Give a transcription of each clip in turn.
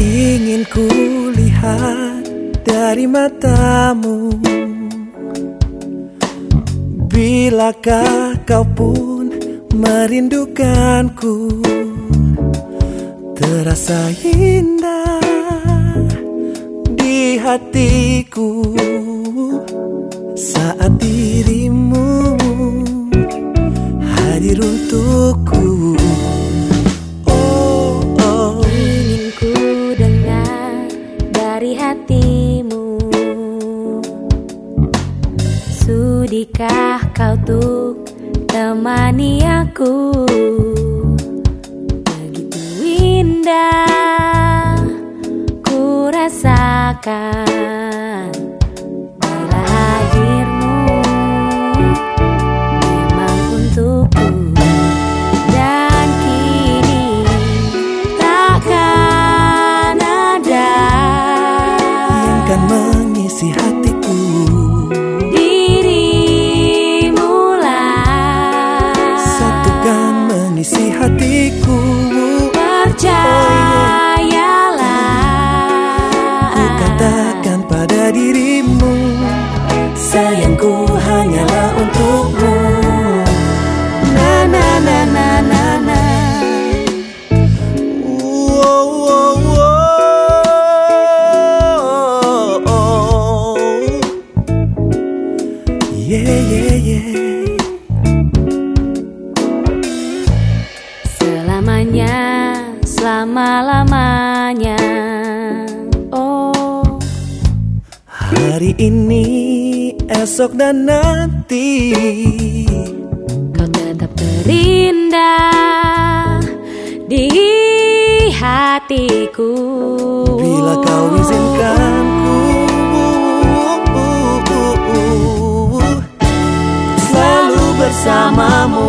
Ingin ku lihat dari matamu. Bilakah kau pun merindukanku? Terasa indah di hatiku. Saat dirimu Kau tuh temani aku? Begitu indah ku rasakan katakan pada dirimu. Sayangku hanyalah untukmu. Na na na na na na. Wow, wow, wow. Yeah, yeah, yeah. Selamanya selama-lamanya Hari ini, esok dan nanti. Kau tetap terindah di hatiku. Bila kau izinkan ku Selalu bersamamu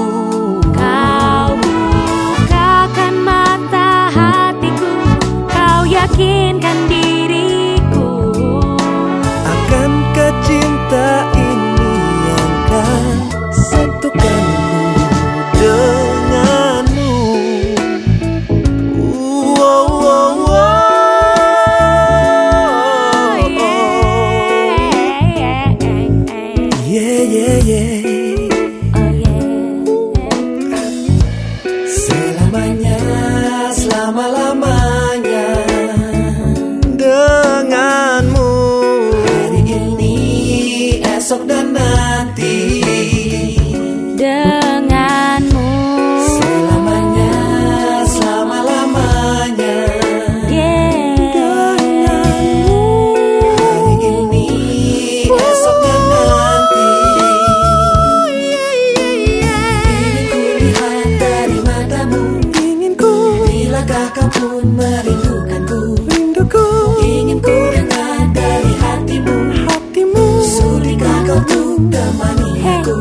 yakinkan diriku. Akankah cinta ini yang kan satukanku denganmu. Wow, wow, wow. Yeah, yeah, yeah yeah. Selamanya, selama-lamanya Bilakah kau pun merindukanku? Rinduku. Ingin ku dengar dari hatimu. Hatimu. Sudikah kau tuh temani aku